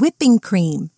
whipping cream.